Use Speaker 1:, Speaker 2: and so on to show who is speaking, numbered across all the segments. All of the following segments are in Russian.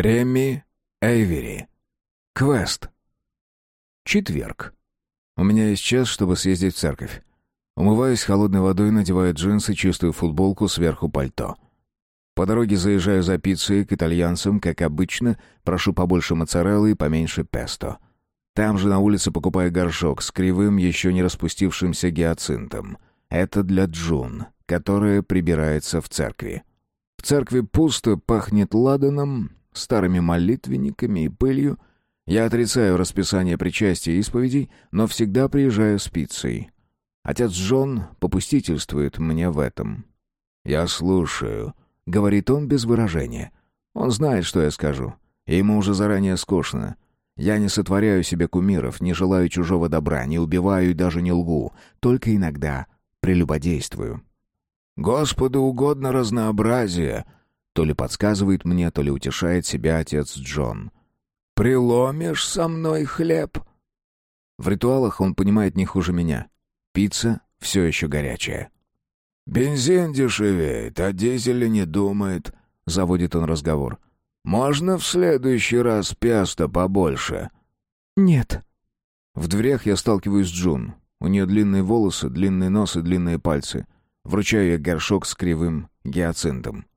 Speaker 1: Реми Эйвери. Квест. Четверг. У меня есть час, чтобы съездить в церковь. Умываюсь холодной водой, надеваю джинсы, чистую футболку, сверху пальто. По дороге заезжаю за пиццей к итальянцам, как обычно, прошу побольше моцареллы и поменьше песто. Там же на улице покупаю горшок с кривым, еще не распустившимся гиацинтом. Это для Джун, которая прибирается в церкви. В церкви пусто, пахнет ладаном, старыми молитвенниками и пылью. Я отрицаю расписание причастия и исповедей, но всегда приезжаю с пиццей. Отец Джон попустительствует мне в этом. «Я слушаю», — говорит он без выражения. Он знает, что я скажу, ему уже заранее скучно. Я не сотворяю себе кумиров, не желаю чужого добра, не убиваю и даже не лгу, только иногда прелюбодействую. «Господу угодно разнообразие», то ли подсказывает мне, то ли утешает себя отец Джон. «Приломишь со мной хлеб?» В ритуалах он понимает не хуже меня. Пицца все еще горячая. «Бензин дешевеет, а дизель не думает», — заводит он разговор. «Можно в следующий раз песто побольше?»
Speaker 2: «Нет».
Speaker 1: В дверях я сталкиваюсь с Джун. У нее длинные волосы, длинный нос и длинные пальцы. Вручаю ей горшок с кривым гиацинтом.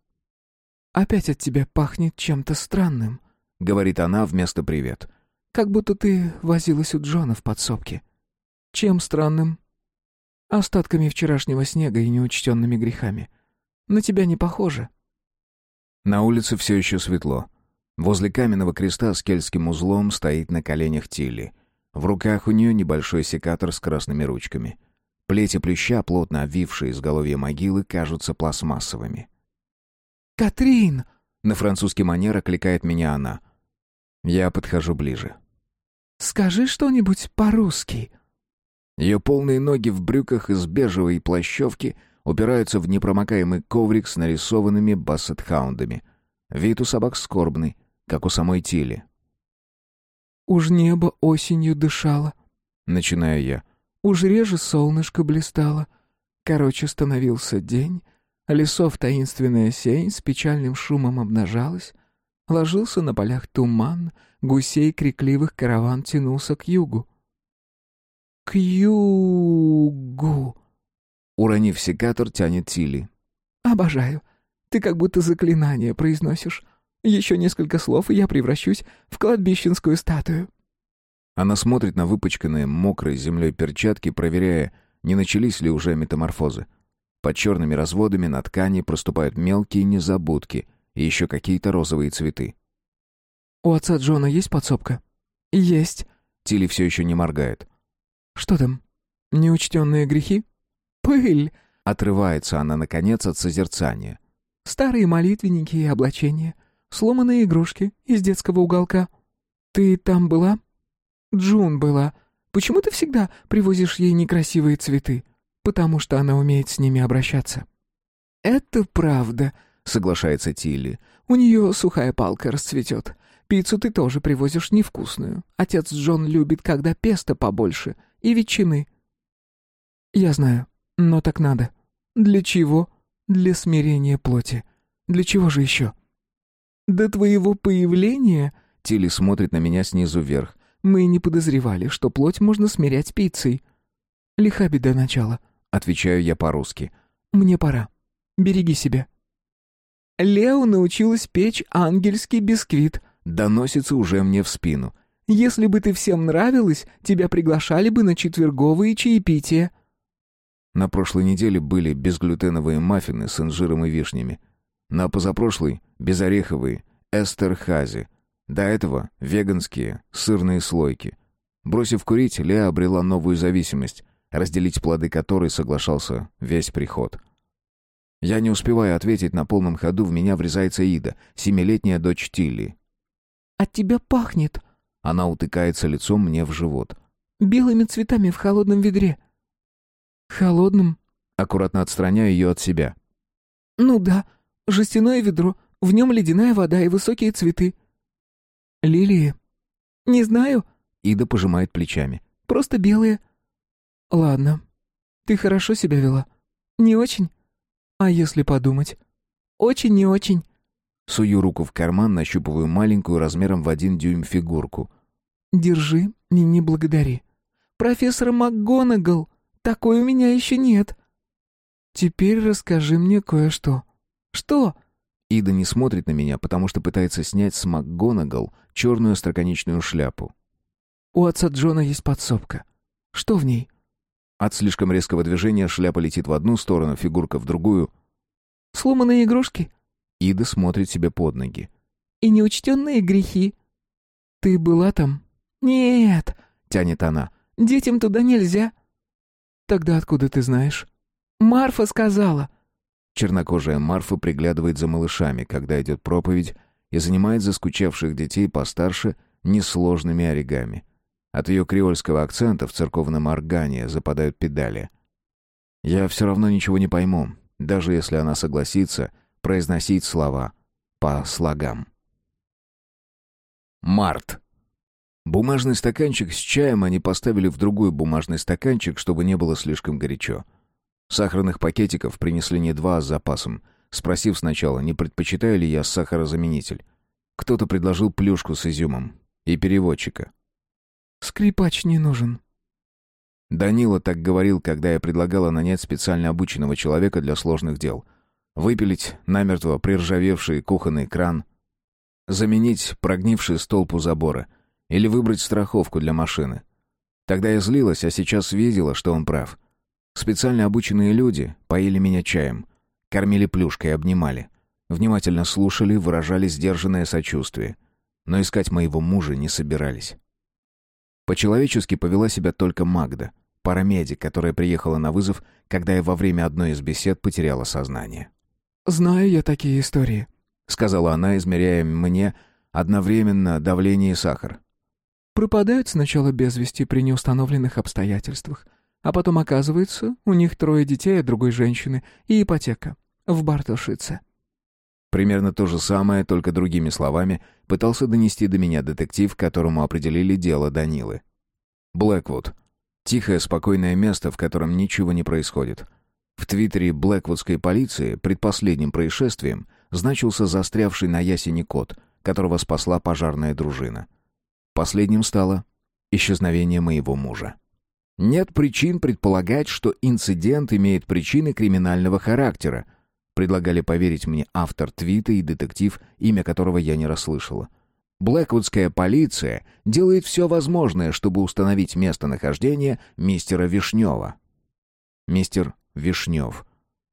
Speaker 2: «Опять от тебя пахнет чем-то странным», — говорит она вместо «привет». «Как будто ты возилась у Джона в подсобке». «Чем странным?» «Остатками вчерашнего снега и неучтенными грехами. На тебя не похоже».
Speaker 1: На улице все еще светло. Возле каменного креста с кельтским узлом стоит на коленях Тилли. В руках у нее небольшой секатор с красными ручками. Плети плюща, плотно обвившие изголовье могилы, кажутся пластмассовыми.
Speaker 2: «Катрин!»
Speaker 1: — на французский манер окликает меня она. Я подхожу ближе.
Speaker 2: «Скажи что-нибудь по-русски».
Speaker 1: Ее полные ноги в брюках из бежевой плащевки упираются в непромокаемый коврик с нарисованными бассетхаундами. Вид у собак скорбный, как у самой Тили.
Speaker 2: «Уж небо осенью дышало», —
Speaker 1: начинаю я.
Speaker 2: «Уж реже солнышко блистало. Короче, становился день, Лесов таинственная сень с печальным шумом обнажалась. Ложился на полях туман, гусей крикливых караван тянулся к югу. «К югу!»
Speaker 1: Уронив секатор, тянет Тилли.
Speaker 2: «Обожаю. Ты как будто заклинание произносишь. Еще несколько слов, и я превращусь в кладбищенскую статую».
Speaker 1: Она смотрит на выпачканные мокрой землей перчатки, проверяя, не начались ли уже метаморфозы. Под черными разводами на ткани проступают мелкие незабудки и еще какие-то розовые цветы.
Speaker 2: «У отца Джона есть подсобка?» «Есть».
Speaker 1: Тилли все еще не моргает.
Speaker 2: «Что там? Неучтенные грехи?» «Пыль!»
Speaker 1: — отрывается она, наконец, от созерцания.
Speaker 2: «Старые молитвенники и облачения, сломанные игрушки из детского уголка. Ты там была?» «Джун была. Почему ты всегда привозишь ей некрасивые цветы? Потому что она умеет с ними обращаться». «Это правда», — соглашается Тилли. «У нее сухая палка расцветет. Пиццу ты тоже привозишь невкусную. Отец Джон любит, когда песто побольше и ветчины». «Я знаю, но так надо. Для чего? Для смирения плоти. Для чего же еще?» «До твоего появления...» — Тилли смотрит на меня снизу вверх. «Мы не подозревали, что плоть можно смирять пиццей». «Лиха беда начала»,
Speaker 1: Отвечаю я по-русски.
Speaker 2: «Мне пора. Береги себя». «Лео научилась печь ангельский бисквит», — доносится уже мне в спину. «Если бы ты всем нравилась, тебя приглашали бы на четверговые чаепития».
Speaker 1: На прошлой неделе были безглютеновые маффины с инжиром и вишнями. На позапрошлой — безореховые, эстерхази. До этого — веганские, сырные слойки. Бросив курить, Леа обрела новую зависимость разделить плоды которой соглашался весь приход. Я не успеваю ответить, на полном ходу в меня врезается Ида, семилетняя дочь Тилли.
Speaker 2: «От тебя пахнет!»
Speaker 1: Она утыкается лицом мне в живот.
Speaker 2: «Белыми цветами в холодном ведре». «Холодным?»
Speaker 1: Аккуратно отстраняю ее от себя.
Speaker 2: «Ну да, жестяное ведро, в нем ледяная вода и высокие цветы». «Лилии?» «Не знаю».
Speaker 1: Ида пожимает плечами.
Speaker 2: «Просто белые». «Ладно. Ты хорошо себя вела?» «Не очень?» «А если подумать?» «Очень не очень».
Speaker 1: Сую руку в карман, нащупываю маленькую размером в один дюйм фигурку.
Speaker 2: «Держи, не, не благодари. Профессор МакГонагал, такой у меня еще нет. Теперь расскажи мне кое-что. Что?»
Speaker 1: Ида не смотрит на меня, потому что пытается снять с МакГонагал черную остроконечную шляпу.
Speaker 2: «У отца Джона есть подсобка. Что в ней?»
Speaker 1: От слишком резкого движения шляпа летит в одну сторону, фигурка в другую.
Speaker 2: «Сломанные игрушки?»
Speaker 1: Ида смотрит себе под ноги.
Speaker 2: «И неучтенные грехи?» «Ты была там?» «Нет», — тянет она. «Детям туда нельзя». «Тогда откуда ты знаешь?» «Марфа сказала».
Speaker 1: Чернокожая Марфа приглядывает за малышами, когда идет проповедь, и занимает заскучавших детей постарше несложными оригами. От ее креольского акцента в церковном органе западают педали. Я все равно ничего не пойму, даже если она согласится произносить слова по слогам. Март. Бумажный стаканчик с чаем они поставили в другой бумажный стаканчик, чтобы не было слишком горячо. Сахарных пакетиков принесли не два, а с запасом, спросив сначала, не предпочитаю ли я сахарозаменитель. Кто-то предложил плюшку с изюмом и переводчика.
Speaker 2: «Скрипач не нужен».
Speaker 1: Данила так говорил, когда я предлагала нанять специально обученного человека для сложных дел. Выпилить намертво приржавевший кухонный кран, заменить прогнивший столб у забора или выбрать страховку для машины. Тогда я злилась, а сейчас видела, что он прав. Специально обученные люди поили меня чаем, кормили плюшкой, обнимали. Внимательно слушали, выражали сдержанное сочувствие. Но искать моего мужа не собирались. По-человечески повела себя только Магда, парамедик, которая приехала на вызов, когда я во время одной из бесед потеряла сознание.
Speaker 2: «Знаю я такие истории», —
Speaker 1: сказала она, измеряя мне одновременно давление и сахар.
Speaker 2: «Пропадают сначала без вести при неустановленных обстоятельствах, а потом оказывается, у них трое детей от другой женщины и ипотека в Бартошице».
Speaker 1: Примерно то же самое, только другими словами, пытался донести до меня детектив, которому определили дело Данилы. Блэквуд. Тихое, спокойное место, в котором ничего не происходит. В твиттере Блэквудской полиции предпоследним происшествием значился застрявший на ясени кот, которого спасла пожарная дружина. Последним стало исчезновение моего мужа. Нет причин предполагать, что инцидент имеет причины криминального характера, Предлагали поверить мне автор твита и детектив, имя которого я не расслышала. Блэквудская полиция делает все возможное, чтобы установить местонахождение мистера Вишнева. Мистер Вишнев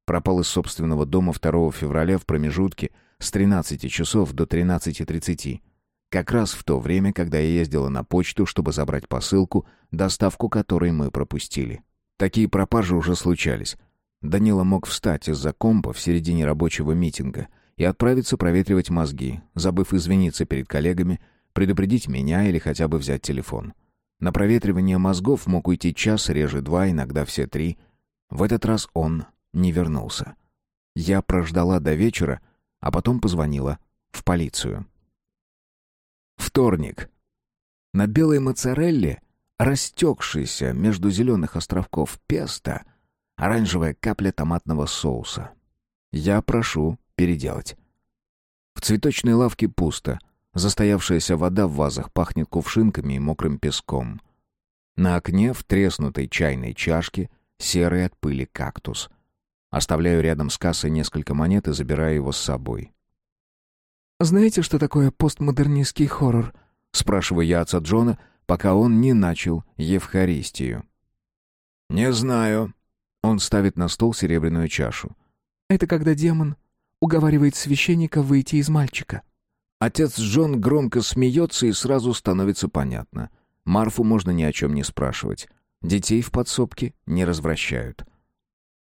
Speaker 1: пропал из собственного дома 2 февраля в промежутке с 13 часов до 13.30. Как раз в то время, когда я ездила на почту, чтобы забрать посылку, доставку которой мы пропустили. Такие пропажи уже случались. Данила мог встать из-за компа в середине рабочего митинга и отправиться проветривать мозги, забыв извиниться перед коллегами, предупредить меня или хотя бы взять телефон. На проветривание мозгов мог уйти час, реже два, иногда все три. В этот раз он не вернулся. Я прождала до вечера, а потом позвонила в полицию. Вторник. На белой моцарелле, растекшейся между зеленых островков песто, оранжевая капля томатного соуса. Я прошу переделать. В цветочной лавке пусто. Застоявшаяся вода в вазах пахнет кувшинками и мокрым песком. На окне в треснутой чайной чашке серый от пыли кактус. Оставляю рядом с кассой несколько монет и забираю его с собой.
Speaker 2: «Знаете, что такое постмодернистский хоррор?» — спрашиваю я отца Джона, пока он не начал Евхаристию.
Speaker 1: «Не знаю», он ставит на стол серебряную чашу.
Speaker 2: «Это когда демон уговаривает священника выйти из мальчика».
Speaker 1: Отец Джон громко смеется, и сразу становится понятно. Марфу можно ни о чем не спрашивать. Детей в подсобке не развращают.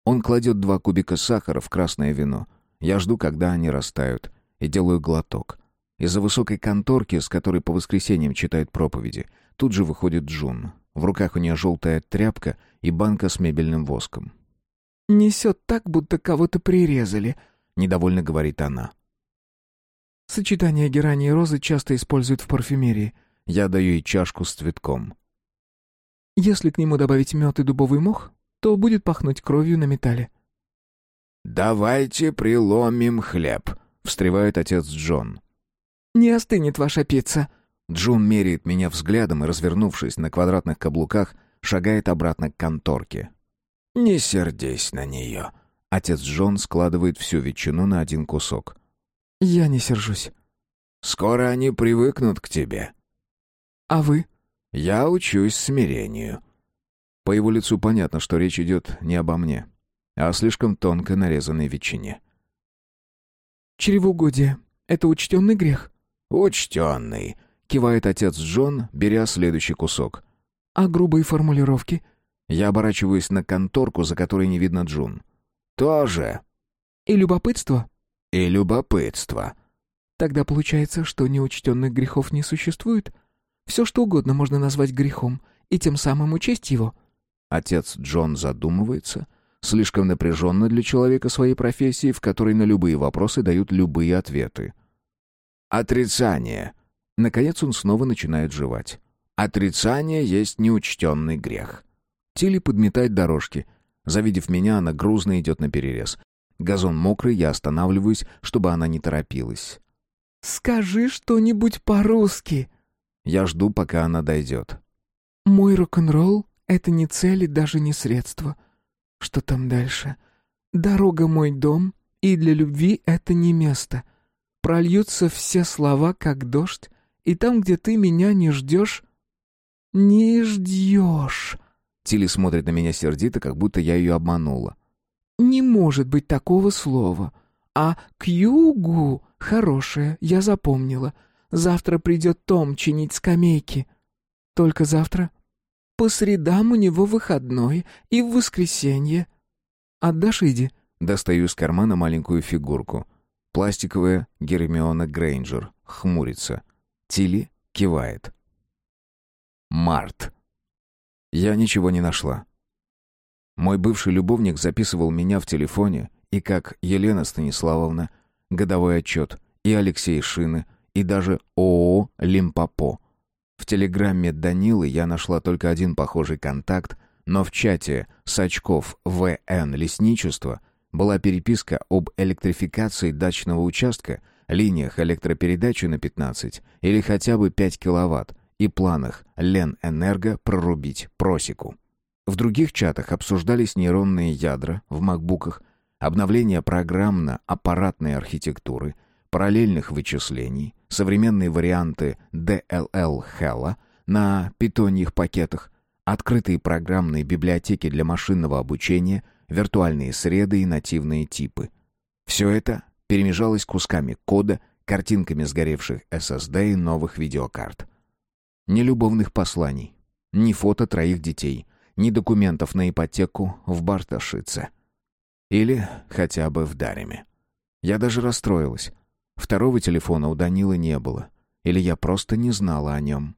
Speaker 1: Он кладет два кубика сахара в красное вино. Я жду, когда они растают, и делаю глоток. Из-за высокой конторки, с которой по воскресеньям читает проповеди, тут же выходит Джун. В руках у нее желтая тряпка и банка с мебельным воском.
Speaker 2: «Несет так, будто кого-то прирезали», —
Speaker 1: недовольно говорит она.
Speaker 2: «Сочетание герани и розы часто используют в парфюмерии».
Speaker 1: Я даю ей чашку с цветком.
Speaker 2: «Если к нему добавить мед и дубовый мох, то будет пахнуть кровью на металле».
Speaker 1: «Давайте приломим хлеб», — встревает отец Джон.
Speaker 2: «Не остынет ваша пицца».
Speaker 1: Джун меряет меня взглядом и, развернувшись на квадратных каблуках, шагает обратно к конторке. «Не сердись на нее». Отец Джон складывает всю ветчину на один кусок.
Speaker 2: «Я не сержусь».
Speaker 1: «Скоро они привыкнут к тебе».
Speaker 2: «А вы?»
Speaker 1: «Я учусь смирению». По его лицу понятно, что речь идет не обо мне, а о слишком тонко нарезанной ветчине.
Speaker 2: «Чревоугодие — это учтенный грех?»
Speaker 1: «Учтенный», — кивает отец Джон, беря следующий кусок.
Speaker 2: «А грубые формулировки?»
Speaker 1: Я оборачиваюсь на конторку, за которой не видно Джун. «Тоже».
Speaker 2: «И любопытство?»
Speaker 1: «И любопытство».
Speaker 2: «Тогда получается, что неучтенных грехов не существует? Все что угодно можно назвать грехом, и тем самым учесть его?»
Speaker 1: Отец Джон задумывается, слишком напряженно для человека своей профессии, в которой на любые вопросы дают любые ответы. «Отрицание». Наконец он снова начинает жевать. «Отрицание есть неучтенный грех». Тилли подметает дорожки. Завидев меня, она грузно идет на перерез. Газон мокрый, я останавливаюсь, чтобы она не торопилась.
Speaker 2: «Скажи что-нибудь по-русски».
Speaker 1: Я жду, пока она дойдет.
Speaker 2: «Мой рок-н-ролл — это не цель и даже не средство. Что там дальше? Дорога — мой дом, и для любви это не место. Прольются все слова, как дождь, и там, где ты меня не ждешь... Не ждешь...»
Speaker 1: Тилли смотрит на меня сердито, как будто я ее обманула.
Speaker 2: «Не может быть такого слова. А к югу хорошее, я запомнила. Завтра придет Том чинить скамейки. Только завтра? По средам у него выходной и в воскресенье. Отдашь Иди?»
Speaker 1: Достаю из кармана маленькую фигурку. Пластиковая Гермиона Грейнджер. Хмурится. Тилли кивает. Март. Я ничего не нашла. Мой бывший любовник записывал меня в телефоне, и как Елена Станиславовна, годовой отчет, и Алексей Шины, и даже ООО «Лимпопо». В телеграмме Данилы я нашла только один похожий контакт, но в чате Сачков ВН Лесничество была переписка об электрификации дачного участка, линиях электропередачи на 15 или хотя бы 5 киловатт, и планах Ленэнерго прорубить просеку. В других чатах обсуждались нейронные ядра в макбуках, обновление программно-аппаратной архитектуры, параллельных вычислений, современные варианты DLL Hella на питоньих пакетах, открытые программные библиотеки для машинного обучения, виртуальные среды и нативные типы. Все это перемежалось кусками кода, картинками сгоревших SSD и новых видеокарт. Ни любовных посланий, ни фото троих детей, ни документов на ипотеку в Барташице. Или хотя бы в Дареме. Я даже расстроилась. Второго телефона у Данилы не было. Или я просто не знала о нем.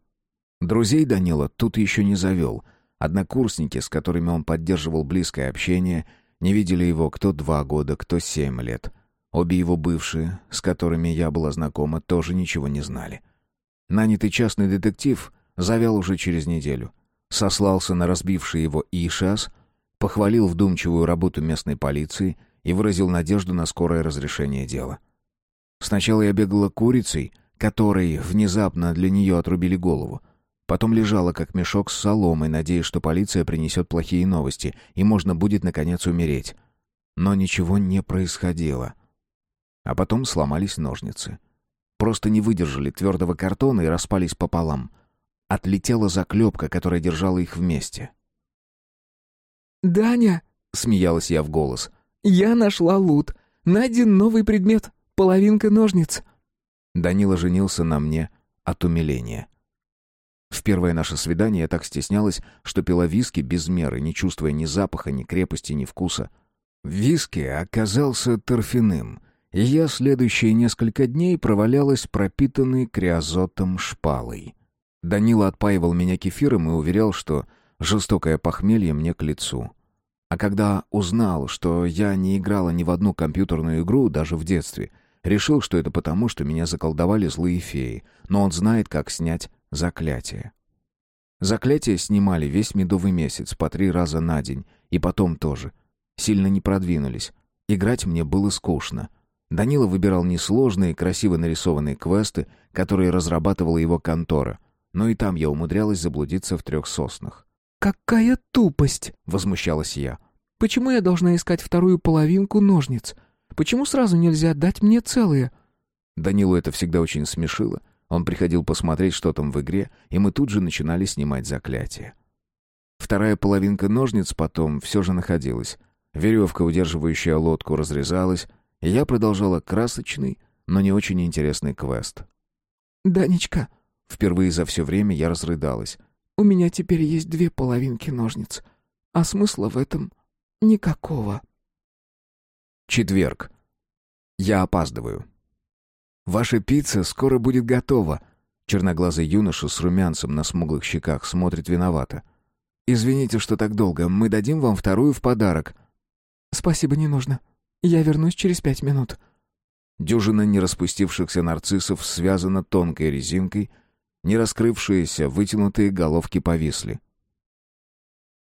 Speaker 1: Друзей Данила тут еще не завел. Однокурсники, с которыми он поддерживал близкое общение, не видели его кто два года, кто семь лет. Обе его бывшие, с которыми я была знакома, тоже ничего не знали. Нанятый частный детектив завял уже через неделю. Сослался на разбивший его ИШАС, похвалил вдумчивую работу местной полиции и выразил надежду на скорое разрешение дела. Сначала я бегала курицей, которой внезапно для нее отрубили голову. Потом лежала как мешок с соломой, надеясь, что полиция принесет плохие новости, и можно будет, наконец, умереть. Но ничего не происходило. А потом сломались ножницы просто не выдержали твердого картона и распались пополам. Отлетела заклепка, которая держала их вместе.
Speaker 2: «Даня!» — смеялась я в голос. «Я нашла лут. Найден новый предмет. Половинка ножниц».
Speaker 1: Данила женился на мне от умиления. В первое наше свидание я так стеснялась, что пила виски без меры, не чувствуя ни запаха, ни крепости, ни вкуса. Виски оказался торфяным — и я следующие несколько дней провалялась пропитанной криозотом шпалой. Данила отпаивал меня кефиром и уверял, что жестокое похмелье мне к лицу. А когда узнал, что я не играла ни в одну компьютерную игру, даже в детстве, решил, что это потому, что меня заколдовали злые феи, но он знает, как снять заклятие. Заклятие снимали весь медовый месяц, по три раза на день, и потом тоже. Сильно не продвинулись. Играть мне было скучно — Данила выбирал несложные, красиво нарисованные квесты, которые разрабатывала его контора. Но и там я умудрялась заблудиться в трех соснах.
Speaker 2: «Какая тупость!»
Speaker 1: — возмущалась я.
Speaker 2: «Почему я должна искать вторую половинку ножниц? Почему сразу нельзя дать мне целые?»
Speaker 1: Данилу это всегда очень смешило. Он приходил посмотреть, что там в игре, и мы тут же начинали снимать заклятие. Вторая половинка ножниц потом все же находилась. Веревка, удерживающая лодку, разрезалась, и я продолжала красочный, но не очень интересный квест.
Speaker 2: «Данечка!»
Speaker 1: Впервые за все время я разрыдалась.
Speaker 2: «У меня теперь есть две половинки ножниц, а смысла в этом никакого».
Speaker 1: Четверг. Я опаздываю. «Ваша пицца скоро будет готова». Черноглазый юноша с румянцем на смуглых щеках смотрит виновато. «Извините, что так долго. Мы дадим вам вторую в подарок».
Speaker 2: «Спасибо, не нужно. Я вернусь через пять минут».
Speaker 1: Дюжина нераспустившихся нарциссов связана тонкой резинкой, не раскрывшиеся вытянутые головки повисли.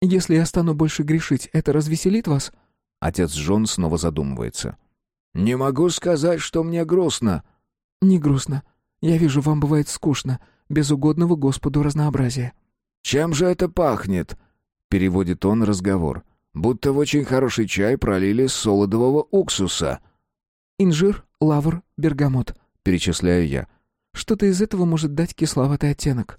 Speaker 2: «Если я стану больше грешить, это развеселит вас?»
Speaker 1: Отец Джон снова задумывается. «Не могу сказать, что мне грустно».
Speaker 2: «Не грустно. Я вижу, вам бывает скучно, без угодного Господу разнообразия».
Speaker 1: «Чем же это пахнет?» — переводит он разговор. «Будто в очень хороший чай пролили солодового уксуса».
Speaker 2: «Инжир, лавр, бергамот», — перечисляю я. «Что-то из этого может дать кисловатый оттенок».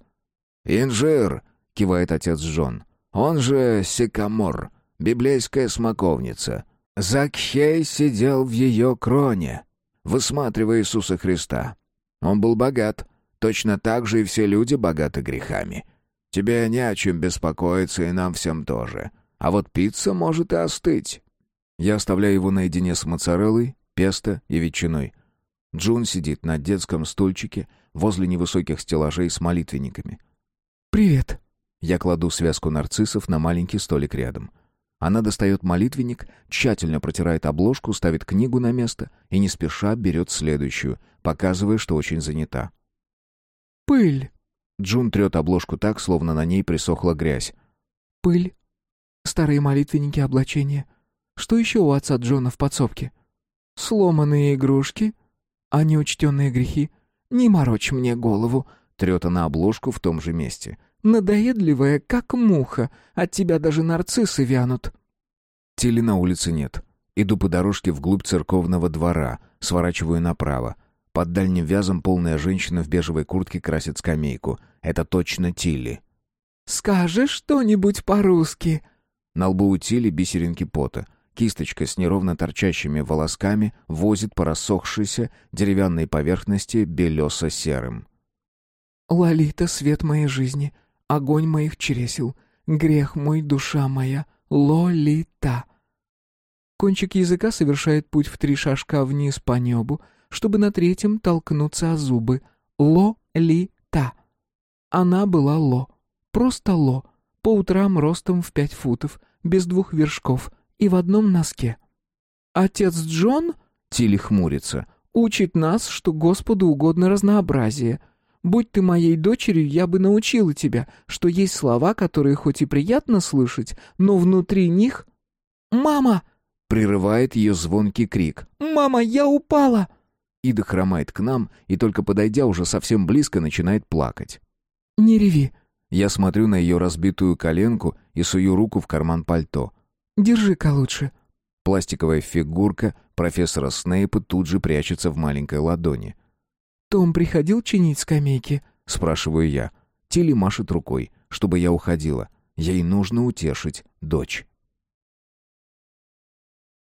Speaker 1: «Инжир», — кивает отец Джон. «Он же сикамор, библейская смоковница. Закхей сидел в ее кроне, высматривая Иисуса Христа. Он был богат, точно так же и все люди богаты грехами. Тебе не о чем беспокоиться, и нам всем тоже. А вот пицца может и остыть. Я оставляю его наедине с моцареллой, песто и ветчиной. Джун сидит на детском стульчике возле невысоких стеллажей с молитвенниками.
Speaker 2: «Привет».
Speaker 1: Я кладу связку нарциссов на маленький столик рядом. Она достает молитвенник, тщательно протирает обложку, ставит книгу на место и не спеша берет следующую, показывая, что очень занята.
Speaker 2: «Пыль»,
Speaker 1: Джун трет обложку так, словно на ней присохла грязь.
Speaker 2: «Пыль. Старые молитвенники облачения. Что еще у отца Джона в подсобке? Сломанные игрушки? А неучтенные грехи? Не морочь мне голову!»
Speaker 1: Трет она обложку в том же месте.
Speaker 2: «Надоедливая, как муха. От тебя даже нарциссы вянут».
Speaker 1: Тили на улице нет. Иду по дорожке вглубь церковного двора, сворачиваю направо. Под дальним вязом полная женщина в бежевой куртке красит скамейку. Это точно Тилли.
Speaker 2: «Скажешь что-нибудь по-русски?»
Speaker 1: На лбу у Тилли бисеринки пота. Кисточка с неровно торчащими волосками возит по рассохшейся деревянной поверхности белесо-серым.
Speaker 2: «Лолита, свет моей жизни, огонь моих чресел, грех мой, душа моя, Лолита». Кончик языка совершает путь в три шажка вниз по небу, чтобы на третьем толкнуться о зубы. Ло-ли-та. Она была Ло. Просто Ло. По утрам ростом в пять футов, без двух вершков и в одном носке. «Отец Джон?» — Тилли хмурится. «Учит нас, что Господу угодно разнообразие. Будь ты моей дочерью, я бы научила тебя, что есть слова, которые хоть и приятно слышать, но внутри них... Мама!» — прерывает ее звонкий крик. «Мама, я упала!»
Speaker 1: Ида хромает к нам и, только подойдя уже совсем близко, начинает плакать.
Speaker 2: «Не реви».
Speaker 1: Я смотрю на ее разбитую коленку и сую руку в карман пальто.
Speaker 2: «Держи-ка лучше».
Speaker 1: Пластиковая фигурка профессора Снейпа тут же прячется в маленькой ладони.
Speaker 2: «Том приходил чинить скамейки?»
Speaker 1: — спрашиваю я. Тилли машет рукой, чтобы я уходила. Ей нужно утешить дочь.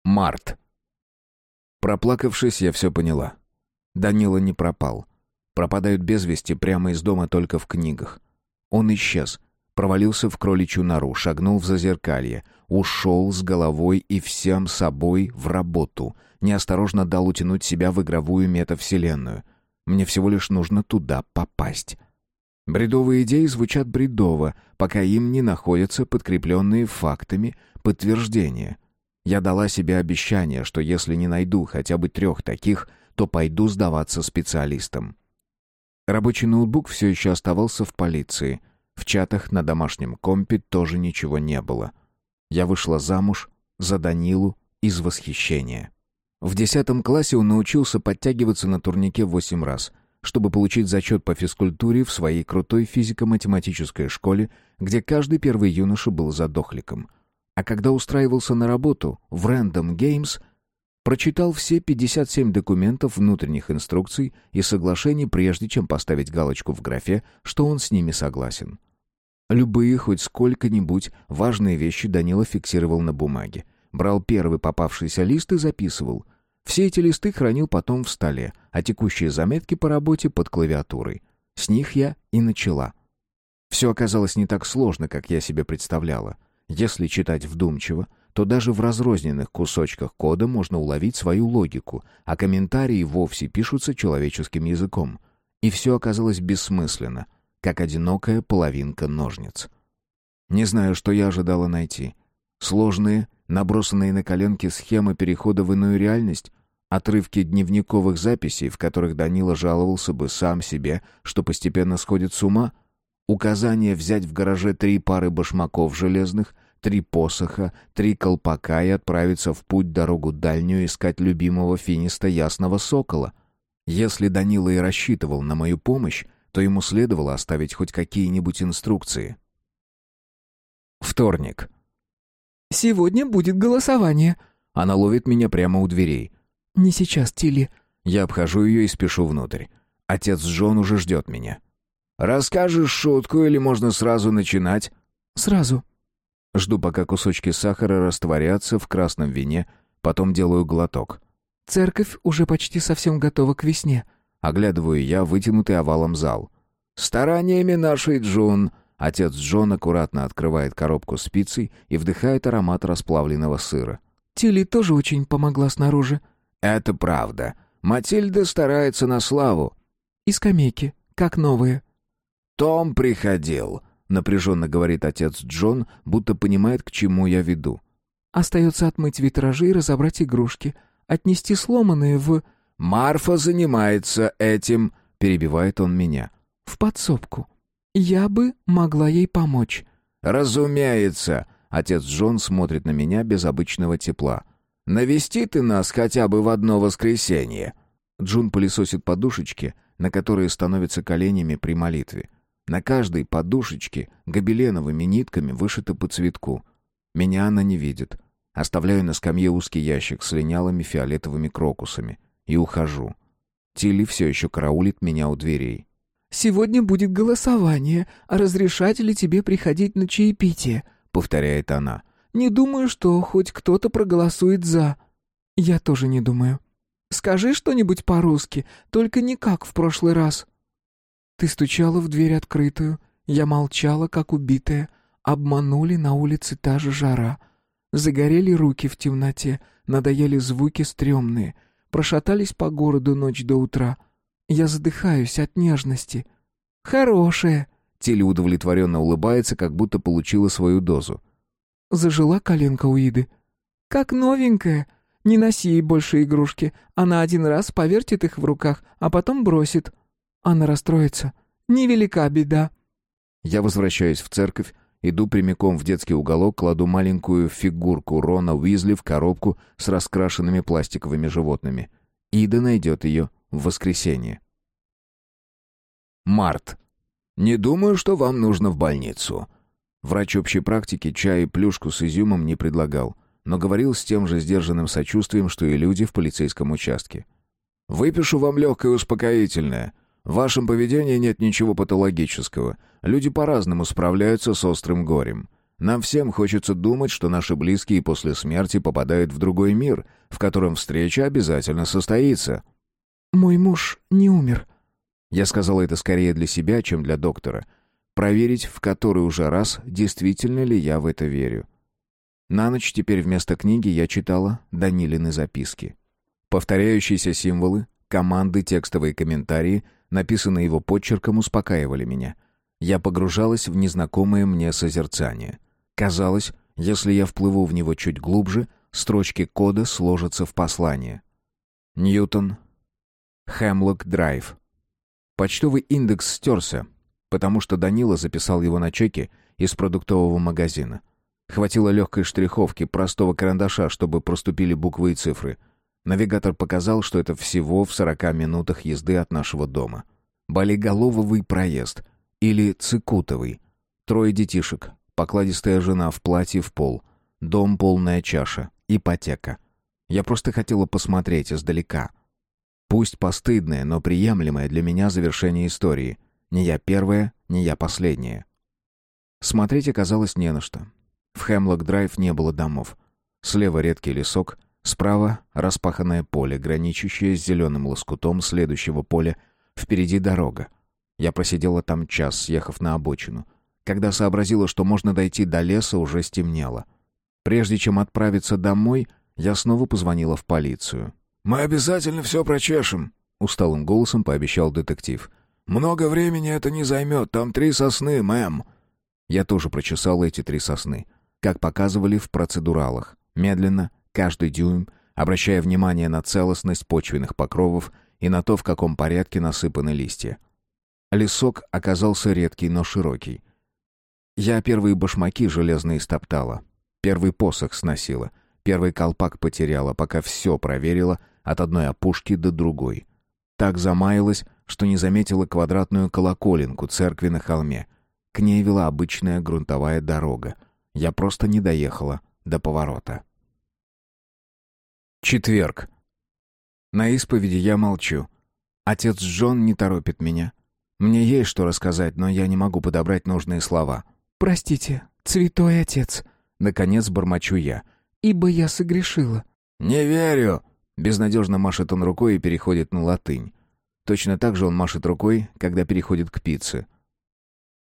Speaker 1: Март. Проплакавшись, я все поняла. Данила не пропал. Пропадают без вести прямо из дома только в книгах. Он исчез, провалился в кроличью нору, шагнул в зазеркалье, ушел с головой и всем собой в работу, неосторожно дал утянуть себя в игровую метавселенную. Мне всего лишь нужно туда попасть. Бредовые идеи звучат бредово, пока им не находятся подкрепленные фактами подтверждения. Я дала себе обещание, что если не найду хотя бы трех таких — то пойду сдаваться специалистам. Рабочий ноутбук все еще оставался в полиции. В чатах на домашнем компе тоже ничего не было. Я вышла замуж за Данилу из восхищения. В десятом классе он научился подтягиваться на турнике восемь раз, чтобы получить зачет по физкультуре в своей крутой физико-математической школе, где каждый первый юноша был задохликом. А когда устраивался на работу в Random Games, прочитал все 57 документов внутренних инструкций и соглашений, прежде чем поставить галочку в графе, что он с ними согласен. Любые, хоть сколько-нибудь важные вещи Данила фиксировал на бумаге. Брал первый попавшийся лист и записывал. Все эти листы хранил потом в столе, а текущие заметки по работе под клавиатурой. С них я и начала. Все оказалось не так сложно, как я себе представляла. Если читать вдумчиво, то даже в разрозненных кусочках кода можно уловить свою логику, а комментарии вовсе пишутся человеческим языком. И все оказалось бессмысленно, как одинокая половинка ножниц. Не знаю, что я ожидала найти. Сложные, набросанные на коленки схемы перехода в иную реальность, отрывки дневниковых записей, в которых Данила жаловался бы сам себе, что постепенно сходит с ума, указание взять в гараже три пары башмаков железных, три посоха, три колпака и отправиться в путь дорогу дальнюю искать любимого финиста ясного сокола. Если Данила и рассчитывал на мою помощь, то ему следовало оставить хоть какие-нибудь инструкции. Вторник.
Speaker 2: «Сегодня будет голосование».
Speaker 1: Она ловит меня прямо у дверей.
Speaker 2: «Не сейчас, Тилли».
Speaker 1: Я обхожу ее и спешу внутрь. Отец Джон уже ждет меня. «Расскажешь шутку или можно сразу начинать?»
Speaker 2: «Сразу».
Speaker 1: Жду, пока кусочки сахара растворятся в красном вине, потом делаю глоток.
Speaker 2: «Церковь уже почти совсем готова к весне».
Speaker 1: Оглядываю я вытянутый овалом зал. «Стараниями нашей Джун», Отец Джон аккуратно открывает коробку с пиццей и вдыхает аромат расплавленного сыра.
Speaker 2: «Тилли тоже очень помогла снаружи».
Speaker 1: «Это правда. Матильда старается на славу».
Speaker 2: «И скамейки, как новые».
Speaker 1: «Том приходил», — напряженно говорит отец Джон, будто понимает, к чему я веду.
Speaker 2: «Остается отмыть витражи и разобрать игрушки, отнести сломанные в...»
Speaker 1: «Марфа занимается этим», — перебивает он меня.
Speaker 2: «В подсобку. «Я бы могла ей помочь».
Speaker 1: «Разумеется!» Отец Джон смотрит на меня без обычного тепла. «Навести ты нас хотя бы в одно воскресенье!» Джун пылесосит подушечки, на которые становятся коленями при молитве. На каждой подушечке гобеленовыми нитками вышито по цветку. Меня она не видит. Оставляю на скамье узкий ящик с линялыми фиолетовыми крокусами. И ухожу. Тилли все еще караулит меня у дверей.
Speaker 2: Сегодня будет голосование, а разрешать ли тебе приходить на чаепитие?» — повторяет она. «Не думаю, что хоть кто-то проголосует «за». Я тоже не думаю. Скажи что-нибудь по-русски, только не как в прошлый раз». Ты стучала в дверь открытую, я молчала, как убитая. Обманули на улице та же жара. Загорели руки в темноте, надоели звуки стрёмные. Прошатались по городу ночь до утра — я задыхаюсь от нежности. Хорошая.
Speaker 1: Тилли удовлетворенно улыбается, как будто получила свою дозу.
Speaker 2: Зажила коленка у Иды. Как новенькая. Не носи ей больше игрушки. Она один раз повертит их в руках, а потом бросит. Она расстроится. Невелика беда.
Speaker 1: Я возвращаюсь в церковь, иду прямиком в детский уголок, кладу маленькую фигурку Рона Уизли в коробку с раскрашенными пластиковыми животными. Ида найдет ее в воскресенье. Март. Не думаю, что вам нужно в больницу. Врач общей практики чай и плюшку с изюмом не предлагал, но говорил с тем же сдержанным сочувствием, что и люди в полицейском участке. Выпишу вам легкое успокоительное. В вашем поведении нет ничего патологического. Люди по-разному справляются с острым горем. Нам всем хочется думать, что наши близкие после смерти попадают в другой мир, в котором встреча обязательно состоится.
Speaker 2: «Мой муж не умер».
Speaker 1: Я сказал это скорее для себя, чем для доктора. Проверить, в который уже раз, действительно ли я в это верю. На ночь теперь вместо книги я читала Данилины записки. Повторяющиеся символы, команды, текстовые комментарии, написанные его подчерком, успокаивали меня. Я погружалась в незнакомое мне созерцание. Казалось, если я вплыву в него чуть глубже, строчки кода сложатся в послание. Ньютон, Хемлок-драйв. Почтовый индекс стерся, потому что Данила записал его на чеке из продуктового магазина. Хватило легкой штриховки, простого карандаша, чтобы проступили буквы и цифры. Навигатор показал, что это всего в 40 минутах езды от нашего дома. Болиголововый проезд. Или Цикутовый. Трое детишек. Покладистая жена в платье в пол. Дом полная чаша. Ипотека. Я просто хотела посмотреть издалека. Пусть постыдное, но приемлемое для меня завершение истории. Не я первая, не я последняя. Смотреть оказалось не на что. В Хемлок-драйв не было домов. Слева редкий лесок, Справа распаханное поле, граничащее с зеленым лоскутом следующего поля. Впереди дорога. Я просидела там час, съехав на обочину. Когда сообразила, что можно дойти до леса, уже стемнело. Прежде чем отправиться домой, я снова позвонила в полицию.
Speaker 3: «Мы обязательно все прочешем», — усталым голосом пообещал детектив. «Много времени это не займет, там три сосны, мэм».
Speaker 1: Я тоже прочесал эти три сосны, как показывали в процедуралах. Медленно, каждый дюйм, обращая внимание на целостность почвенных покровов и на то, в каком порядке насыпаны листья. Лесок оказался редкий, но широкий. Я первые башмаки железные стоптала, первый посох сносила, первый колпак потеряла, пока все проверила от одной опушки до другой. Так замаялась, что не заметила квадратную колоколенку церкви на холме. К ней вела обычная грунтовая дорога. Я просто не доехала до поворота. Четверг. На исповеди я молчу. Отец Джон не торопит меня. Мне есть что рассказать, но я не могу подобрать нужные слова.
Speaker 2: «Простите, святой отец», — наконец бормочу я, — «ибо я согрешила».
Speaker 3: «Не верю», —
Speaker 1: безнадежно машет он рукой и переходит на латынь. Точно так же он машет рукой, когда переходит к пицце.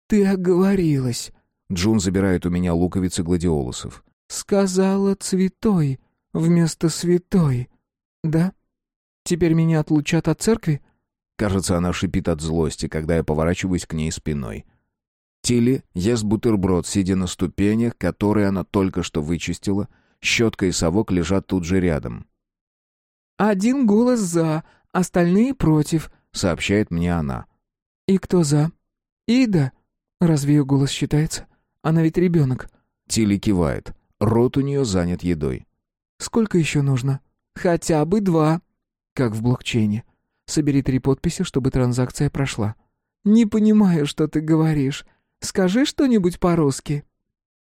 Speaker 2: «Ты оговорилась», —
Speaker 1: Джун забирает у меня луковицы гладиолусов.
Speaker 2: «Сказала цветой вместо святой. Да? Теперь меня отлучат от церкви?
Speaker 1: Кажется, она шипит от злости, когда я поворачиваюсь к ней спиной. Тилли ест бутерброд, сидя на ступенях, которые она только что вычистила. Щетка и совок лежат тут же рядом.
Speaker 2: «Один голос за, остальные против», — сообщает мне она. «И кто за?» «Ида». «Разве ее голос считается? Она ведь ребенок».
Speaker 1: Тилли кивает. Рот у нее занят едой.
Speaker 2: Сколько еще нужно? Хотя бы два. Как в блокчейне. Собери три подписи, чтобы транзакция прошла. Не понимаю, что ты говоришь. Скажи что-нибудь по-русски.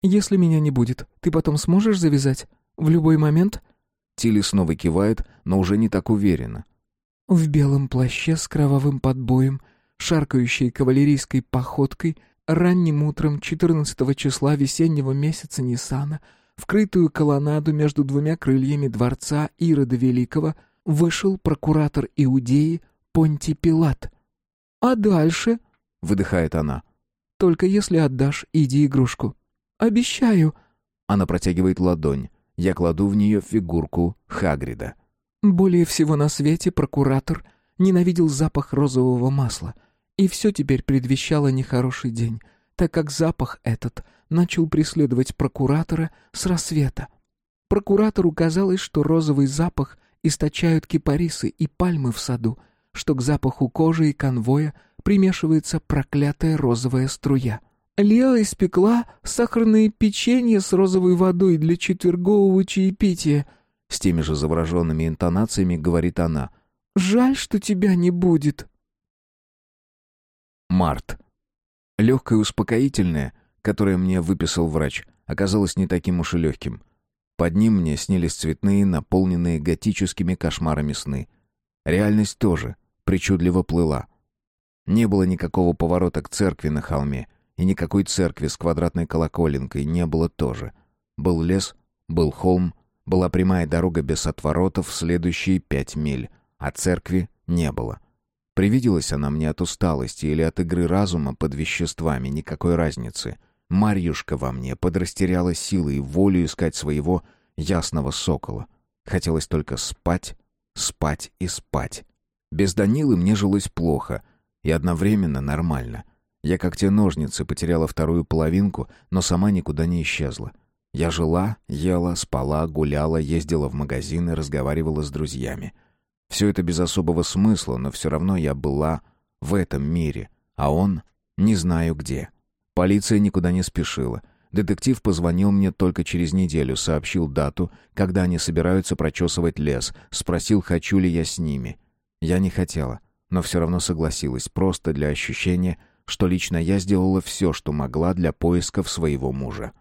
Speaker 2: Если меня не будет, ты потом сможешь завязать? В любой момент?
Speaker 1: Тилли снова кивает, но уже не так уверенно.
Speaker 2: В белом плаще с кровавым подбоем, шаркающей кавалерийской походкой, ранним утром 14 числа весеннего месяца Ниссана — вкрытую колоннаду между двумя крыльями дворца Ирода Великого, вышел прокуратор Иудеи Понтий Пилат. «А дальше?» — выдыхает она. «Только если отдашь, иди игрушку». «Обещаю».
Speaker 1: Она протягивает ладонь. Я кладу в нее фигурку Хагрида.
Speaker 2: «Более всего на свете прокуратор ненавидел запах розового масла, и все теперь предвещало нехороший день, так как запах этот — начал преследовать прокуратора с рассвета. Прокуратору казалось, что розовый запах источают кипарисы и пальмы в саду, что к запаху кожи и конвоя примешивается проклятая розовая струя. Лео испекла сахарные печенье с розовой водой для четвергового чаепития.
Speaker 1: С теми же завороженными интонациями говорит она.
Speaker 2: «Жаль, что тебя не будет».
Speaker 1: Март. Легкое успокоительное — которое мне выписал врач, оказалось не таким уж и легким. Под ним мне снились цветные, наполненные готическими кошмарами сны. Реальность тоже причудливо плыла. Не было никакого поворота к церкви на холме, и никакой церкви с квадратной колоколенкой не было тоже. Был лес, был холм, была прямая дорога без отворотов в следующие пять миль, а церкви не было. Привиделась она мне от усталости или от игры разума под веществами, никакой разницы. Марьюшка во мне подрастеряла силы и волю искать своего ясного сокола. Хотелось только спать, спать и спать. Без Данилы мне жилось плохо и одновременно нормально. Я как те ножницы потеряла вторую половинку, но сама никуда не исчезла. Я жила, ела, спала, гуляла, ездила в магазины, разговаривала с друзьями. Все это без особого смысла, но все равно я была в этом мире, а он не знаю где. Полиция никуда не спешила. Детектив позвонил мне только через неделю, сообщил дату, когда они собираются прочесывать лес, спросил, хочу ли я с ними. Я не хотела, но все равно согласилась, просто для ощущения, что лично я сделала все, что могла для поисков своего мужа.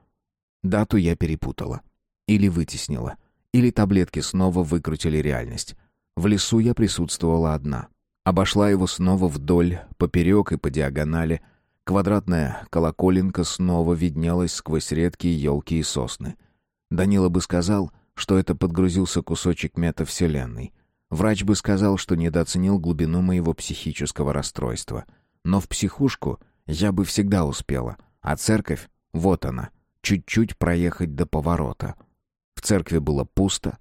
Speaker 1: Дату я перепутала. Или вытеснила. Или таблетки снова выкрутили реальность. В лесу я присутствовала одна. Обошла его снова вдоль, поперек и по диагонали. Квадратная колоколенка снова виднелась сквозь редкие елки и сосны. Данила бы сказал, что это подгрузился кусочек метавселенной. Врач бы сказал, что недооценил глубину моего психического расстройства. Но в психушку я бы всегда успела. А церковь, вот она, чуть-чуть проехать до поворота. В церкви было пусто,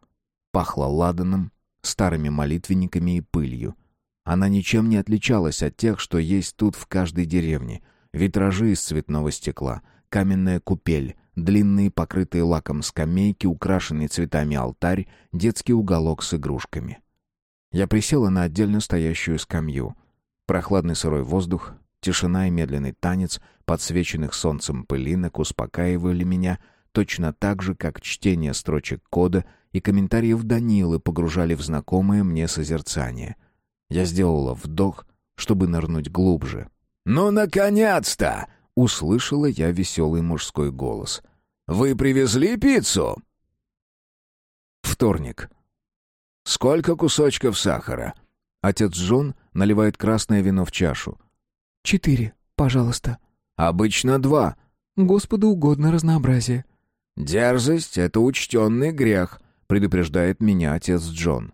Speaker 1: пахло ладаном, старыми молитвенниками и пылью. Она ничем не отличалась от тех, что есть тут в каждой деревне. Витражи из цветного стекла, каменная купель, длинные покрытые лаком скамейки, украшенный цветами алтарь, детский уголок с игрушками. Я присела на отдельно стоящую скамью. Прохладный сырой воздух, тишина и медленный танец подсвеченных солнцем пылинок успокаивали меня точно так же, как чтение строчек кода и комментариев Данилы погружали в знакомое мне созерцание. Я сделала вдох, чтобы нырнуть глубже. «Ну, наконец-то!» — услышала я веселый мужской голос. «Вы привезли пиццу?» Вторник. «Сколько кусочков сахара?» Отец Джон наливает красное вино в чашу.
Speaker 2: «Четыре, пожалуйста».
Speaker 1: «Обычно два».
Speaker 2: «Господу угодно разнообразие».
Speaker 1: «Дерзость — это учтенный грех», — предупреждает меня отец Джон.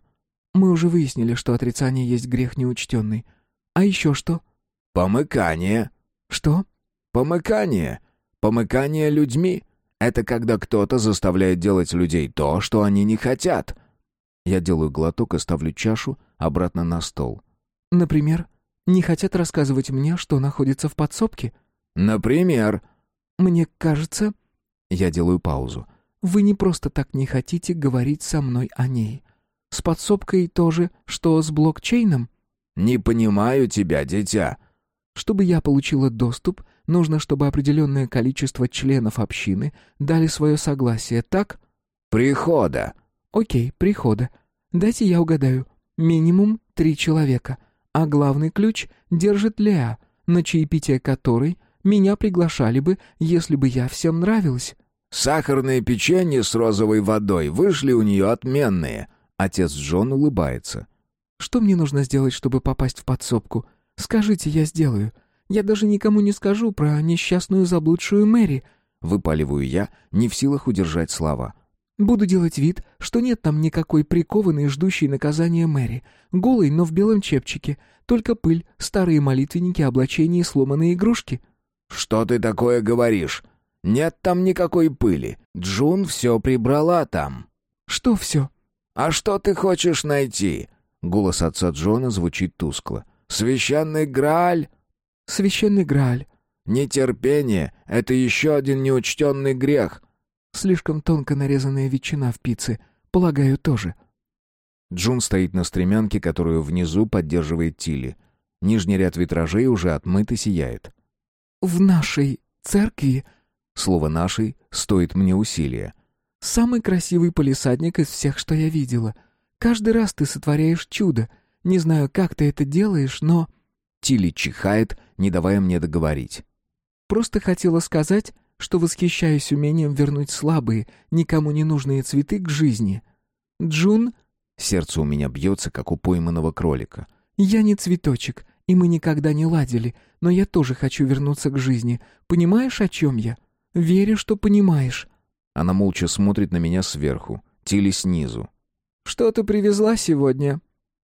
Speaker 2: «Мы уже выяснили, что отрицание есть грех неучтенный. А еще что?»
Speaker 1: «Помыкание».
Speaker 2: «Что?»
Speaker 1: «Помыкание. Помыкание людьми. Это когда кто-то заставляет делать людей то, что они не хотят». Я делаю глоток и ставлю чашу обратно на стол.
Speaker 2: «Например, не хотят рассказывать мне, что находится в подсобке?»
Speaker 1: «Например?»
Speaker 2: «Мне кажется...»
Speaker 1: Я делаю паузу.
Speaker 2: «Вы не просто так не хотите говорить со мной о ней. С подсобкой тоже, что с блокчейном?»
Speaker 1: «Не понимаю тебя, дитя».
Speaker 2: «Чтобы я получила доступ, нужно, чтобы определенное количество членов общины дали свое согласие, так?»
Speaker 1: «Прихода».
Speaker 2: «Окей, прихода. Дайте я угадаю. Минимум три человека. А главный ключ держит Леа, на чаепитие которой меня приглашали бы, если бы я всем нравилась».
Speaker 1: «Сахарные печенье с розовой водой вышли у нее отменные». Отец Джон улыбается.
Speaker 2: «Что мне нужно сделать, чтобы попасть в подсобку? Скажите, я сделаю. Я даже никому не скажу про несчастную заблудшую Мэри».
Speaker 1: Выпаливаю я, не в силах удержать слова.
Speaker 2: Буду делать вид, что нет там никакой прикованной, ждущей наказания Мэри. Голой, но в белом чепчике. Только пыль, старые молитвенники, облачения и сломанные игрушки.
Speaker 1: «Что ты такое говоришь? Нет там никакой пыли. Джун все прибрала там».
Speaker 2: «Что все?»
Speaker 1: «А что ты хочешь найти?» Голос отца Джона звучит тускло. «Священный Грааль?»
Speaker 2: «Священный Грааль».
Speaker 1: «Нетерпение — это еще один неучтенный грех».
Speaker 2: «Слишком тонко нарезанная ветчина в пицце. Полагаю, тоже».
Speaker 1: Джун стоит на стремянке, которую внизу поддерживает Тилли. Нижний ряд витражей уже отмыт и сияет.
Speaker 2: «В нашей церкви...»
Speaker 1: Слово «нашей» стоит мне усилия.
Speaker 2: «Самый красивый полисадник из всех, что я видела. Каждый раз ты сотворяешь чудо. Не знаю, как ты это делаешь, но...»
Speaker 1: Тилли чихает, не давая мне договорить.
Speaker 2: «Просто хотела сказать, что восхищаюсь умением вернуть слабые, никому не нужные цветы к жизни. Джун...»
Speaker 1: Сердце у меня бьется, как у пойманного кролика.
Speaker 2: «Я не цветочек, и мы никогда не ладили, но я тоже хочу вернуться к жизни. Понимаешь, о чем я? Верю, что понимаешь».
Speaker 1: Она молча смотрит на меня сверху, Тилли снизу.
Speaker 2: «Что ты привезла сегодня?»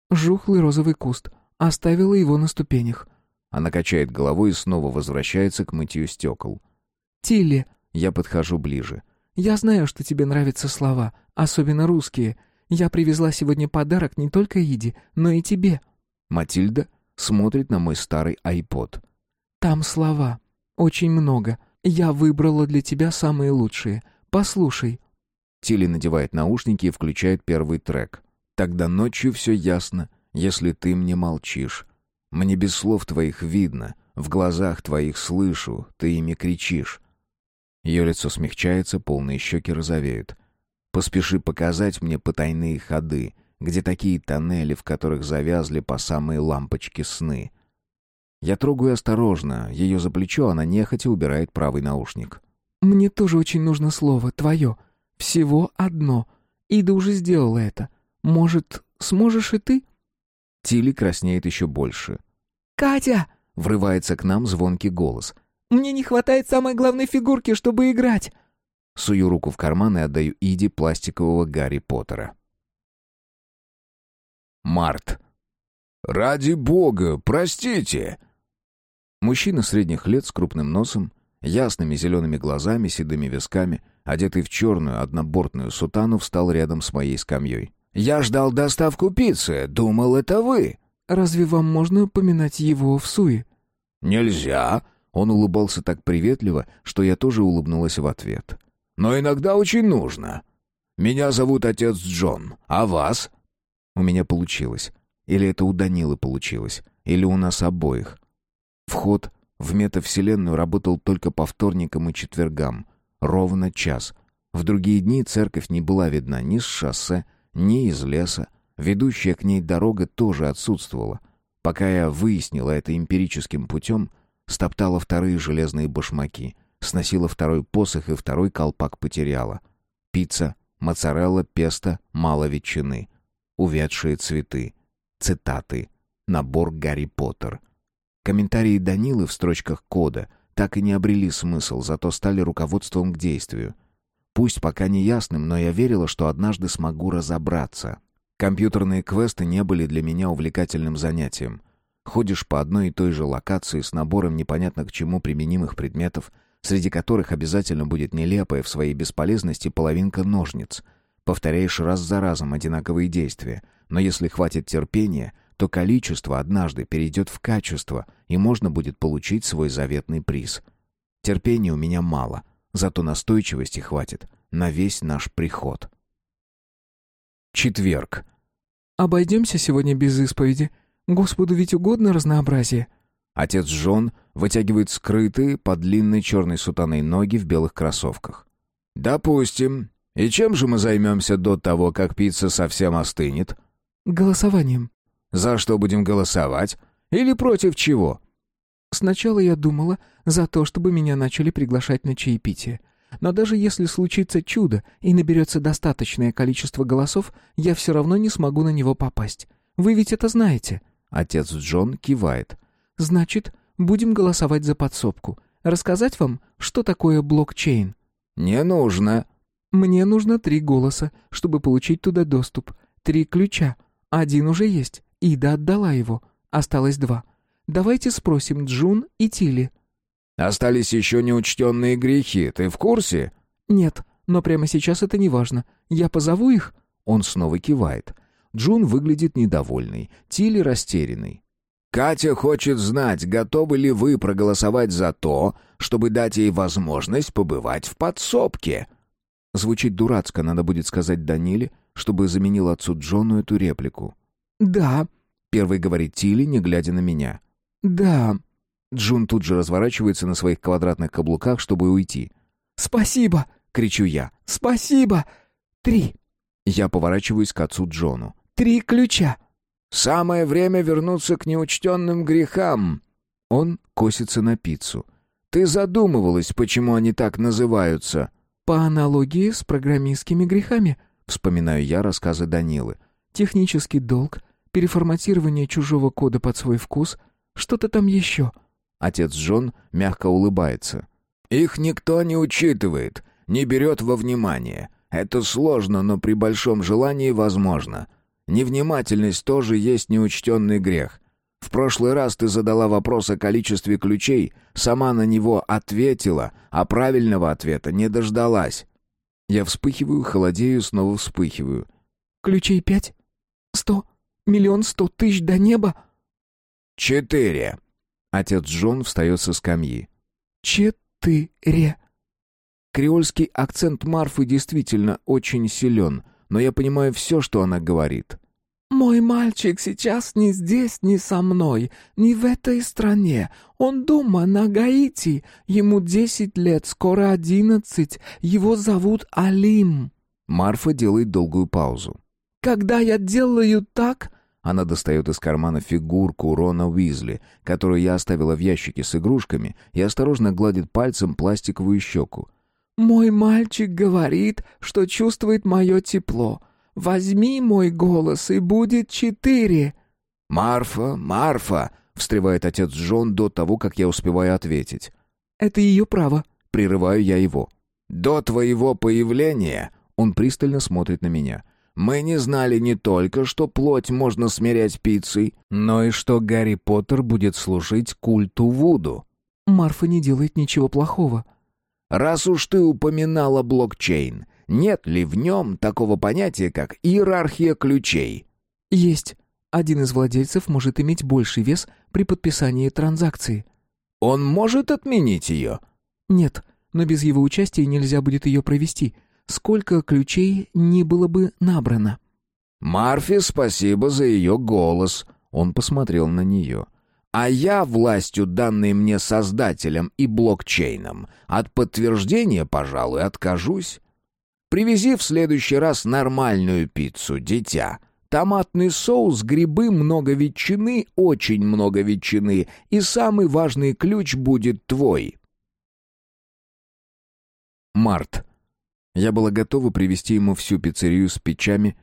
Speaker 2: «Жухлый розовый куст. Оставила его на ступенях».
Speaker 1: Она качает головой и снова возвращается к мытью стекол.
Speaker 2: «Тилли».
Speaker 1: Я подхожу ближе.
Speaker 2: «Я знаю, что тебе нравятся слова, особенно русские. Я привезла сегодня подарок не только Иди, но и тебе».
Speaker 1: Матильда смотрит на мой старый айпод.
Speaker 2: «Там слова. Очень много. Я выбрала для тебя самые лучшие. Послушай».
Speaker 1: Тилли надевает наушники и включает первый трек. «Тогда ночью все ясно, если ты мне молчишь. Мне без слов твоих видно, в глазах твоих слышу, ты ими кричишь. Ее лицо смягчается, полные щеки розовеют. Поспеши показать мне потайные ходы, где такие тоннели, в которых завязли по самые лампочки сны. Я трогаю осторожно, ее за плечо, она нехотя убирает правый наушник.
Speaker 2: «Мне тоже очень нужно слово, твое. Всего одно. Ида уже сделала это. Может, сможешь и ты?»
Speaker 1: Тилли краснеет еще больше.
Speaker 2: «Катя!» — врывается к нам звонкий голос. «Мне не хватает самой главной фигурки, чтобы играть!»
Speaker 1: Сую руку в карман и отдаю Иде пластикового Гарри Поттера. Март. «Ради бога, простите!» Мужчина средних лет с крупным носом, ясными зелеными глазами, седыми висками, одетый в черную однобортную сутану, встал рядом с моей скамьей. «Я ждал доставку пиццы, думал, это вы!»
Speaker 2: «Разве вам можно упоминать его в суе?»
Speaker 1: «Нельзя!» Он улыбался так приветливо, что я тоже улыбнулась в ответ. «Но иногда очень нужно. Меня зовут отец Джон, а вас?» У меня получилось. Или это у Данилы получилось, или у нас обоих. Вход в метавселенную работал только по вторникам и четвергам. Ровно час. В другие дни церковь не была видна ни с шоссе, ни из леса. Ведущая к ней дорога тоже отсутствовала. Пока я выяснила это эмпирическим путем, стоптала вторые железные башмаки, сносила второй посох и второй колпак потеряла. Пицца, моцарелла, песто, мало ветчины. Увядшие цветы. Цитаты. Набор Гарри Поттер. Комментарии Данилы в строчках кода так и не обрели смысл, зато стали руководством к действию. Пусть пока не ясным, но я верила, что однажды смогу разобраться. Компьютерные квесты не были для меня увлекательным занятием. Ходишь по одной и той же локации с набором непонятно к чему применимых предметов, среди которых обязательно будет нелепая в своей бесполезности половинка ножниц. Повторяешь раз за разом одинаковые действия, но если хватит терпения, то количество однажды перейдет в качество, и можно будет получить свой заветный приз. Терпения у меня мало, зато настойчивости хватит на весь наш приход. Четверг.
Speaker 2: «Обойдемся сегодня без исповеди. Господу ведь угодно разнообразие».
Speaker 1: Отец Джон вытягивает скрытые под длинной черной сутаной ноги в белых кроссовках. «Допустим. И чем же мы займемся до того, как пицца совсем остынет?»
Speaker 2: «Голосованием».
Speaker 1: «За что будем голосовать? Или против чего?»
Speaker 2: «Сначала я думала за то, чтобы меня начали приглашать на чаепитие. Но даже если случится чудо и наберется достаточное количество голосов, я все равно не смогу на него попасть. Вы ведь это знаете?»
Speaker 1: Отец Джон кивает.
Speaker 2: «Значит, будем голосовать за подсобку. Рассказать вам, что такое блокчейн?»
Speaker 1: «Не нужно».
Speaker 2: «Мне нужно три голоса, чтобы получить туда доступ. Три ключа. Один уже есть. Ида отдала его. Осталось два. Давайте спросим Джун и Тили.
Speaker 1: Остались еще неучтенные грехи, ты в курсе?»
Speaker 2: «Нет, но прямо сейчас это не важно. Я позову их?»
Speaker 1: Он снова кивает. Джун выглядит недовольной, Тилли растерянной. «Катя хочет знать, готовы ли вы проголосовать за то, чтобы дать ей возможность побывать в подсобке». Звучит дурацко, надо будет сказать Даниле, чтобы заменил отцу Джону эту реплику.
Speaker 2: «Да», —
Speaker 1: первый говорит Тилли, не глядя на меня.
Speaker 2: «Да»,
Speaker 1: Джун тут же разворачивается на своих квадратных каблуках, чтобы уйти.
Speaker 2: «Спасибо!» — кричу я. «Спасибо! Три!»
Speaker 1: Я поворачиваюсь к отцу Джону.
Speaker 2: «Три ключа!»
Speaker 1: «Самое время вернуться к неучтенным грехам!» Он косится на пиццу. «Ты задумывалась, почему они так называются?»
Speaker 2: «По аналогии с программистскими грехами», —
Speaker 1: вспоминаю я рассказы Данилы.
Speaker 2: «Технический долг, переформатирование чужого кода под свой вкус, что-то там еще».
Speaker 1: Отец Джон мягко улыбается. «Их никто не учитывает, не берет во внимание. Это сложно, но при большом желании возможно. Невнимательность тоже есть неучтенный грех. В прошлый раз ты задала вопрос о количестве ключей, сама на него ответила, а правильного ответа не дождалась». Я вспыхиваю, холодею, снова вспыхиваю.
Speaker 2: «Ключей пять? Сто? Миллион сто тысяч до неба?»
Speaker 1: «Четыре», Отец Джон встает со скамьи.
Speaker 2: «Четыре».
Speaker 1: Креольский акцент Марфы действительно очень силен, но я понимаю все, что она говорит.
Speaker 2: «Мой мальчик сейчас не здесь, не со мной, не в этой стране. Он дома, на Гаити. Ему десять лет, скоро одиннадцать. Его зовут Алим».
Speaker 1: Марфа делает долгую паузу.
Speaker 2: «Когда я делаю так...»
Speaker 1: Она достает из кармана фигурку Рона Уизли, которую я оставила в ящике с игрушками, и осторожно гладит пальцем пластиковую щеку.
Speaker 2: «Мой мальчик говорит, что чувствует мое тепло. Возьми мой голос, и будет четыре».
Speaker 1: «Марфа, Марфа!» — встревает отец Джон до того, как я успеваю ответить.
Speaker 2: «Это ее право», —
Speaker 1: прерываю я его. «До твоего появления...» — он пристально смотрит на меня. «Мы не знали не только, что плоть можно смирять пиццей, но и что Гарри Поттер будет служить культу Вуду».
Speaker 2: «Марфа не делает ничего плохого».
Speaker 1: «Раз уж ты упоминала блокчейн, нет ли в нем такого понятия, как иерархия ключей?»
Speaker 2: «Есть. Один из владельцев может иметь больший вес при подписании транзакции».
Speaker 1: «Он может отменить ее?»
Speaker 2: «Нет, но без его участия нельзя будет ее провести. Сколько ключей не было бы набрано».
Speaker 1: «Марфе спасибо за ее голос», — он посмотрел на нее. «А я, властью, данной мне создателем и блокчейном, от подтверждения, пожалуй, откажусь. Привези в следующий раз нормальную пиццу, дитя. Томатный соус, грибы, много ветчины, очень много ветчины, и самый важный ключ будет твой». Март. Я была готова привезти ему всю пиццерию с печами,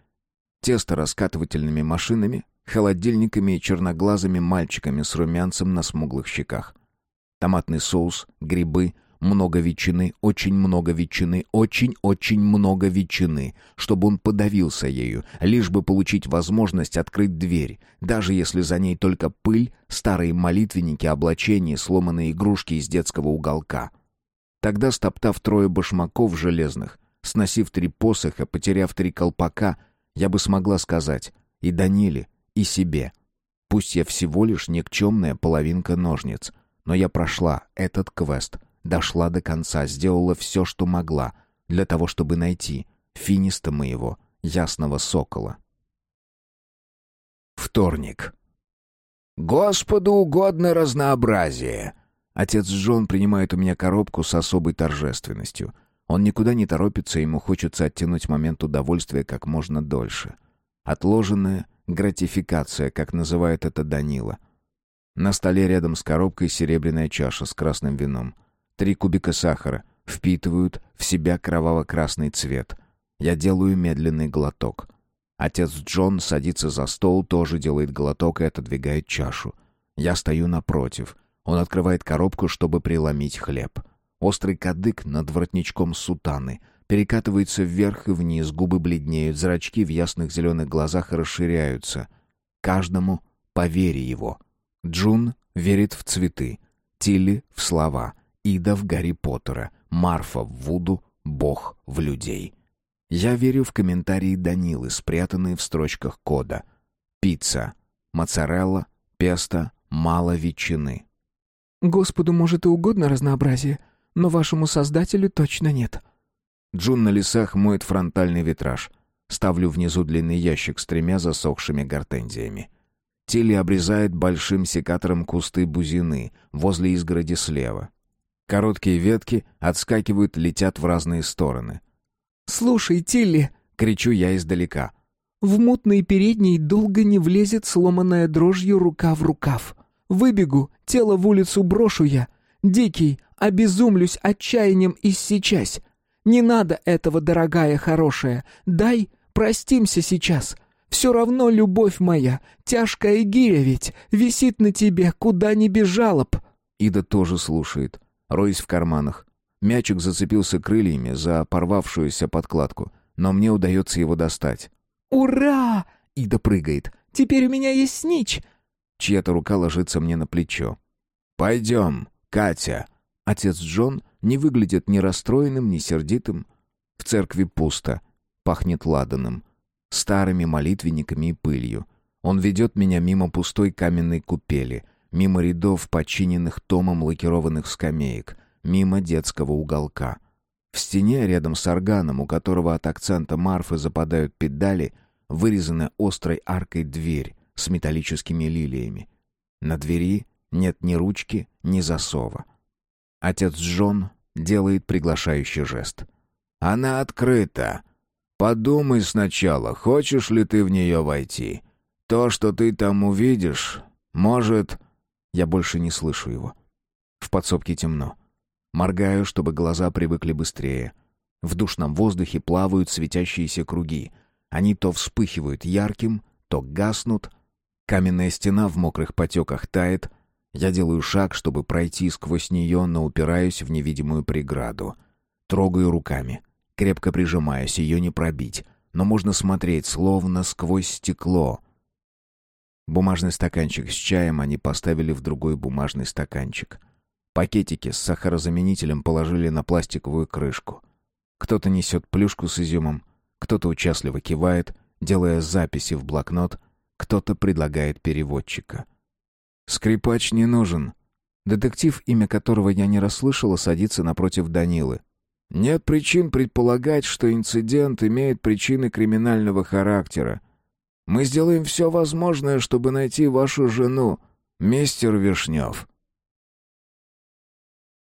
Speaker 1: тесто-раскатывательными машинами, холодильниками и черноглазыми мальчиками с румянцем на смуглых щеках. Томатный соус, грибы, много ветчины, очень много ветчины, очень-очень много ветчины, чтобы он подавился ею, лишь бы получить возможность открыть дверь, даже если за ней только пыль, старые молитвенники, облачения, сломанные игрушки из детского уголка. Тогда, стоптав трое башмаков железных, сносив три посоха, потеряв три колпака, я бы смогла сказать и Даниле, и себе. Пусть я всего лишь никчемная половинка ножниц, но я прошла этот квест, дошла до конца, сделала все, что могла, для того, чтобы найти финиста моего ясного сокола. Вторник. «Господу угодно разнообразие!» Отец Джон принимает у меня коробку с особой торжественностью. Он никуда не торопится, ему хочется оттянуть момент удовольствия как можно дольше. Отложенная гратификация, как называет это Данила. На столе рядом с коробкой серебряная чаша с красным вином. Три кубика сахара впитывают в себя кроваво-красный цвет. Я делаю медленный глоток. Отец Джон садится за стол, тоже делает глоток и отодвигает чашу. Я стою напротив. Он открывает коробку, чтобы преломить хлеб. Острый кадык над воротничком сутаны перекатывается вверх и вниз, губы бледнеют, зрачки в ясных зеленых глазах расширяются. Каждому по вере его. Джун верит в цветы, Тилли — в слова — Ида в Гарри Поттера, Марфа в Вуду, Бог в людей. Я верю в комментарии Данилы, спрятанные в строчках кода. Пицца, моцарелла, песто, мало ветчины.
Speaker 2: Господу, может, и угодно разнообразие, но вашему создателю точно нет.
Speaker 1: Джун на лесах моет фронтальный витраж. Ставлю внизу длинный ящик с тремя засохшими гортензиями. Тилли обрезает большим секатором кусты бузины возле изгороди слева. Короткие ветки отскакивают, летят в разные стороны.
Speaker 2: «Слушай, Тилли!»
Speaker 1: — кричу я издалека.
Speaker 2: «В мутный передний долго не влезет сломанная дрожью рука в рукав. Выбегу, тело в улицу брошу я. Дикий, обезумлюсь отчаянием иссечась. Не надо этого, дорогая хорошая. Дай, простимся сейчас. Все равно, любовь моя, тяжкая гиря ведь, висит на тебе, куда ни бежала б».
Speaker 1: Ида тоже слушает роясь в карманах. Мячик зацепился крыльями за порвавшуюся подкладку, но мне удается его достать.
Speaker 2: «Ура!»
Speaker 1: — Ида прыгает.
Speaker 2: «Теперь у меня есть снич!»
Speaker 1: Чья-то рука ложится мне на плечо. «Пойдем, Катя!» Отец Джон не выглядит ни расстроенным, ни сердитым. В церкви пусто, пахнет ладаном, старыми молитвенниками и пылью. Он ведет меня мимо пустой каменной купели — мимо рядов починенных томом лакированных скамеек, мимо детского уголка. В стене, рядом с органом, у которого от акцента Марфы западают педали, вырезана острой аркой дверь с металлическими лилиями. На двери нет ни ручки, ни засова. Отец Джон делает приглашающий жест. «Она открыта. Подумай сначала, хочешь ли ты в нее войти. То, что ты там увидишь, может...» Я больше не слышу его. В подсобке темно. Моргаю, чтобы глаза привыкли быстрее. В душном воздухе плавают светящиеся круги. Они то вспыхивают ярким, то гаснут. Каменная стена в мокрых потеках тает. Я делаю шаг, чтобы пройти сквозь нее, но упираюсь в невидимую преграду. Трогаю руками. Крепко прижимаясь, ее не пробить. Но можно смотреть, словно сквозь стекло. Бумажный стаканчик с чаем они поставили в другой бумажный стаканчик. Пакетики с сахарозаменителем положили на пластиковую крышку. Кто-то несет плюшку с изюмом, кто-то участливо кивает, делая записи в блокнот, кто-то предлагает переводчика. «Скрипач не нужен». Детектив, имя которого я не расслышала, садится напротив Данилы. «Нет причин предполагать, что инцидент имеет причины криминального характера. Мы сделаем все возможное, чтобы найти вашу жену, мистер Вишнев».